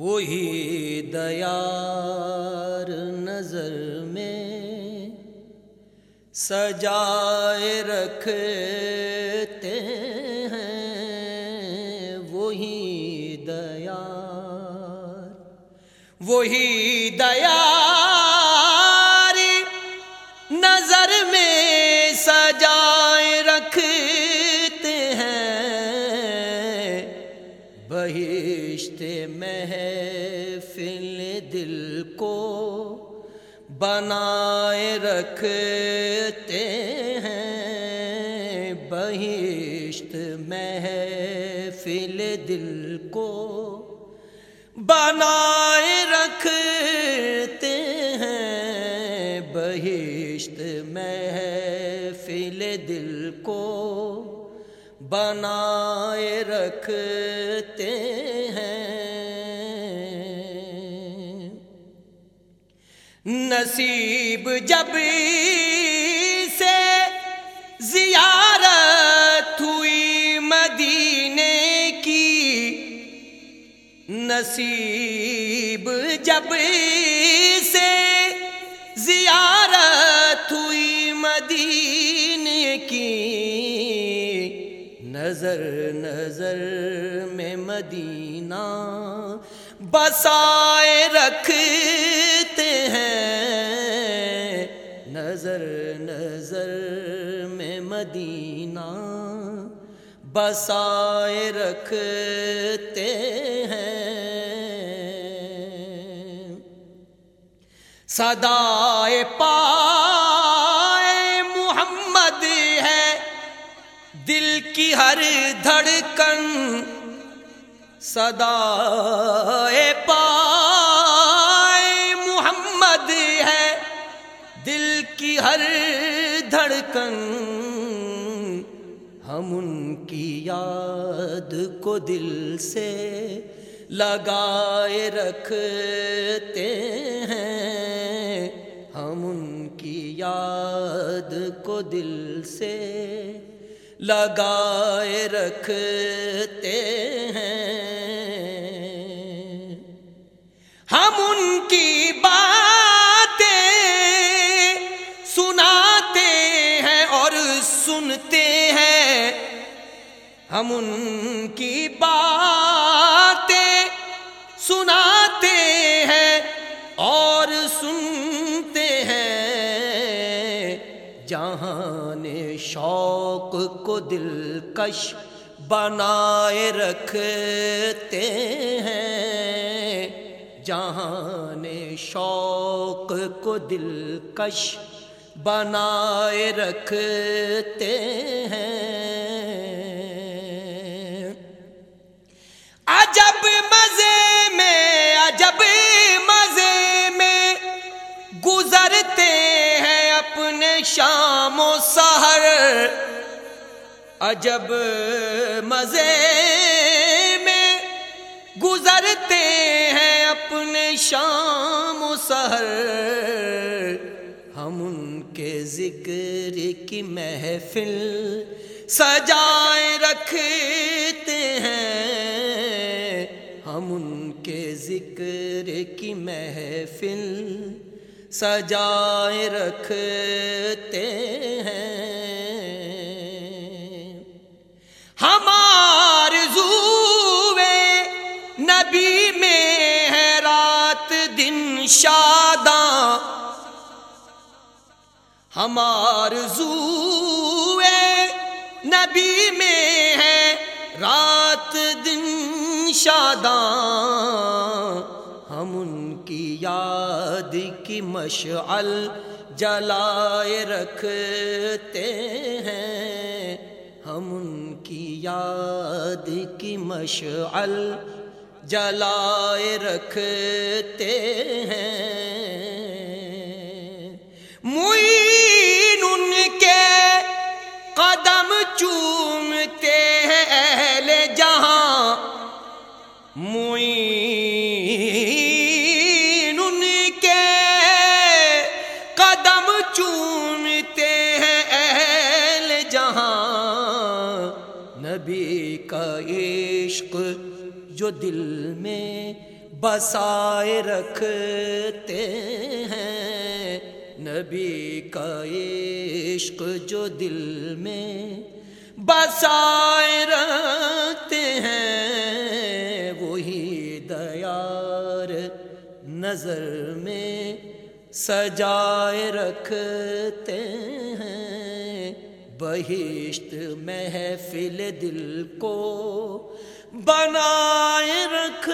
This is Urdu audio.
وہی دیار نظر میں سجائے رکھتے ہیں وہی دیار وہی دیار محفل دل کو بنائے رکھتے ہیں۔ بہشت محفل دل کو بنائے رکھتے ہیں۔ بہشت محفل دل کو بنائے رکھتے ہیں۔ نصیب جب سے زیارت ہوئی مدینے کی، نصیب جب سے زیارت ہوئی مدینے کی، نظر نظر میں مدینہ بسائے رکھتے مدینہ بسائے رکھتے ہیں۔ سدائے پائے محمد ہے دل کی ہر دھڑکن۔ صدا دل کی ہر دھڑکن، ہم ان کی یاد کو دل سے لگائے رکھتے ہیں۔ ہم ان کی یاد کو دل سے لگائے رکھتے ہیں سنتے ہیں، ہم ان کی باتیں سناتے ہیں اور سنتے ہیں۔ جہان شوق کو دلکش بنائے رکھتے ہیں۔ جہان شوق کو دلکش بنائے رکھتے ہیں۔ عجب مزے میں، عجب مزے میں گزرتے ہیں اپنے شام و سحر۔ عجب مزے میں گزرتے ہیں اپنے شام و سحر۔ ہم ان کے ذکر کی محفل سجائے رکھتے ہیں۔ ہم ان کے ذکر کی محفل سجائے رکھتے ہیں۔ ہمار زوے نبی میں ہے رات دن شاداں ہمار زوے نبی میں ہے، رات دن شاداں۔ ہم ان کی یاد کی مشعل جلائے رکھتے ہیں۔ ہم ان کی یاد کی مشعل جلائے رکھتے ہیں۔ معین ان کے قدم چومتے ہیں اہل جہاں۔ نبی کا عشق جو دل میں بسائے رکھتے ہیں۔ نبی کا عشق جو دل میں بسائے رکھتے ہیں وہی دیار نظر میں سجائے رکھتے ہیں بہشت محفل دل کو بنائے رکھ